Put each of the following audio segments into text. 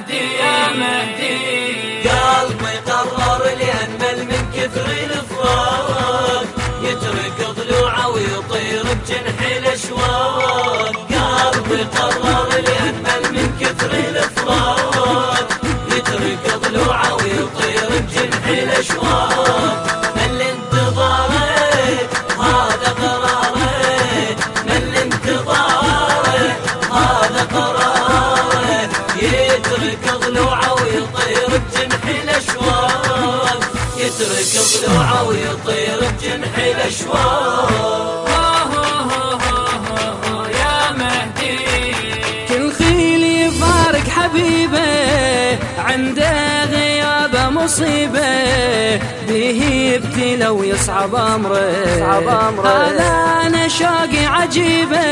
مهدي يا مهدي. قلبي قرر لأنمل من كثر الفراق يترك ضلوعه ويطير بجنح الأشواق. قلبي قرر لأنمل من كثر الفراق يترك ضلوعه ويطير بجنح الأشواق. يترك ضلوعه ويطير بجنح الأشواق. يا مهدي كل خيل يفارق حبيبه عنده مصيبه به يبتلى ويصعب أمره. هذا أنا شوقي عجيبة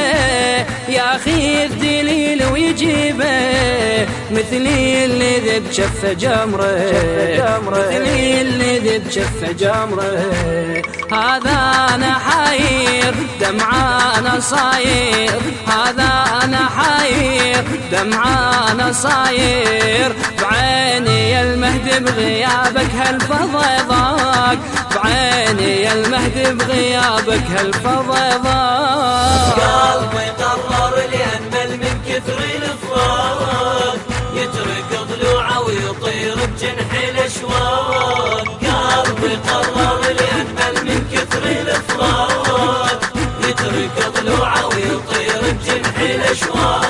يا أخي الدليل ويجيبه. مثلي اللي ذب شف جمره. مثلي اللي ذب شف جمره. هذا أنا حاير دمعانا صاير. هذا أنا حاير دمعانا صاير. بعيني بغيابك هالفضا ضاق بعيني يا المهد بغيابك هالفضا ضاق قلبي قرر لأنمل من كثر الفراق يترك ضلوعه ويطير بجنح الأشواق. قلبي قرر لأنمل من كثر الفراق يترك ضلوعه ويطير بجنح الأشواق.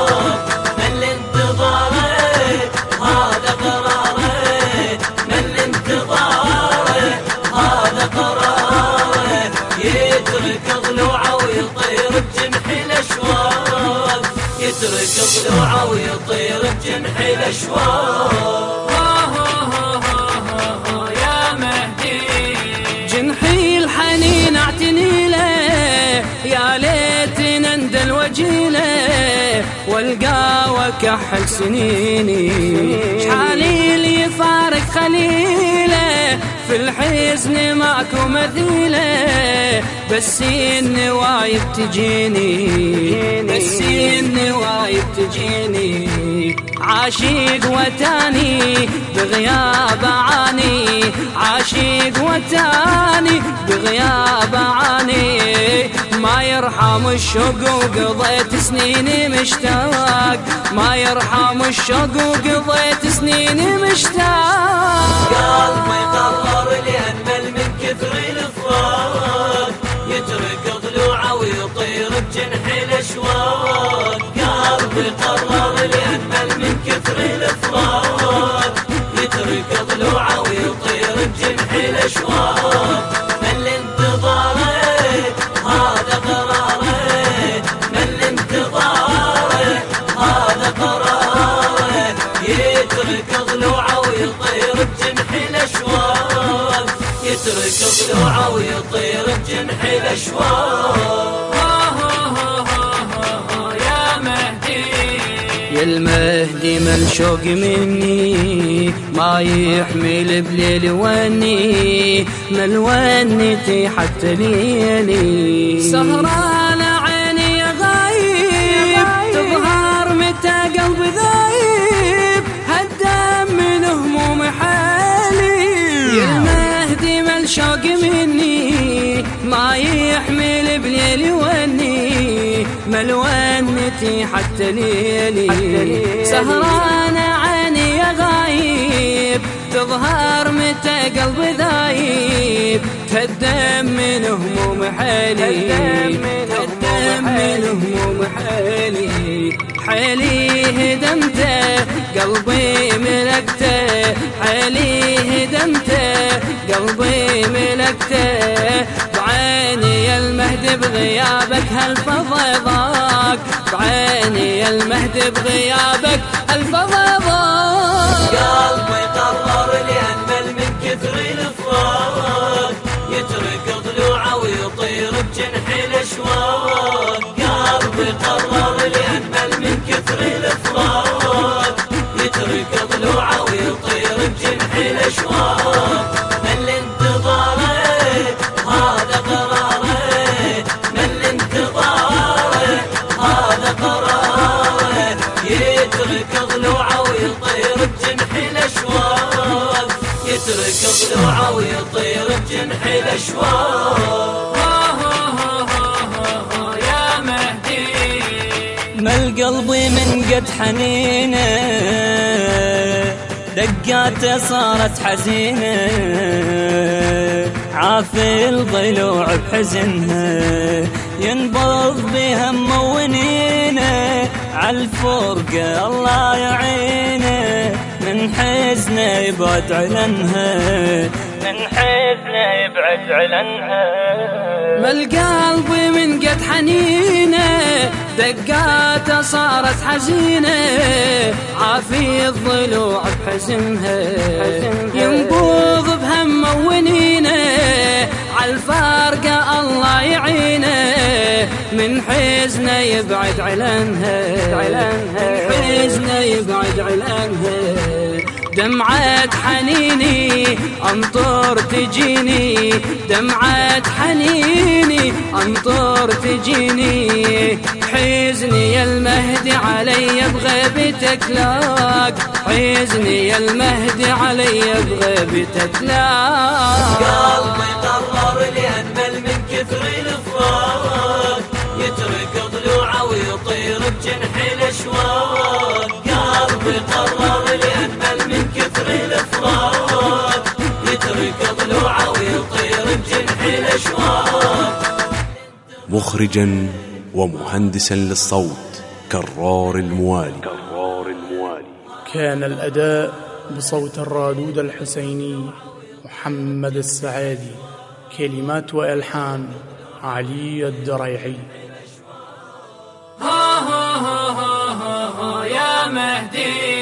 يترك ضلوعه ويطير بجنح الأشواق. يا مهدي جنحي الحنين اعتني له يا ليت نندل وجيله والقى وكحل سنيني. شحالي اللي يفارق خليله في الحزن ماكو مثيله بس النوايب تجيني. بس النوايب تجيني. عاشق وتاني بغياب عاني. عاشق وتاني بغياب عاني. ما يرحم الشوق وقضيت سنيني مشتاق. ما يرحم الشوق وقضيت سنيني مشتاق. قلبي قرر لأنمل يترك ضلوعه ويطير بجنح الاشواق يا مهدي يا المهدي من شوق مني ما يحمل بليل وني من ونتي حتى ليلي. سهران ملونتي حتى ليلي. سهران عيني يا غايب تظهر متى قلب ذايب. تهدم من هموم حالي. من هموم حالي حالي هدمته قلبي ملكته حالي هدمته قلبي ملكته. بعيني المهد بغيابك هالفضا ضاق بعيني يا المهد بغيابك هالفضا ضاق قلبي قرر لأنمل من كثر الفراق يترك ضلوعه ويطير بجنح ضلوعه ويطير بجنح الاشواق يا مهدي ما القلب من قد حنينه دقاته صارت حزينه. عافي الضلوع بحزنها ينبض بهم ونينه عالفرقة الله يعينه. من حزنه يبعد علنها من حزنه يبعد علنها ما القلب من قد حنينة دقاته صارت حزينة. عافي الضلوع بحزنها ينبوض بهم ونينه عالفارقة الله يعينه. من حزنه يبعد علنها يبعد علنها دمعة حنيني أمطر تجيني. دمعة حنيني أمطر تجيني. حزني يا المهدي علي بغيبتك لاك حزني يا المهدي علي بغيبتك لاك قلبي قرر قرر لأنمل من كثر الفراق يترك ضلوعه ويطير بجنح الأشواق مخرجا ومهندسا للصوت كرار الموالي. كان الأداء بصوت الرادود الحسيني محمد السعادي كلمات وإلحان علي الدريعي. مهدي.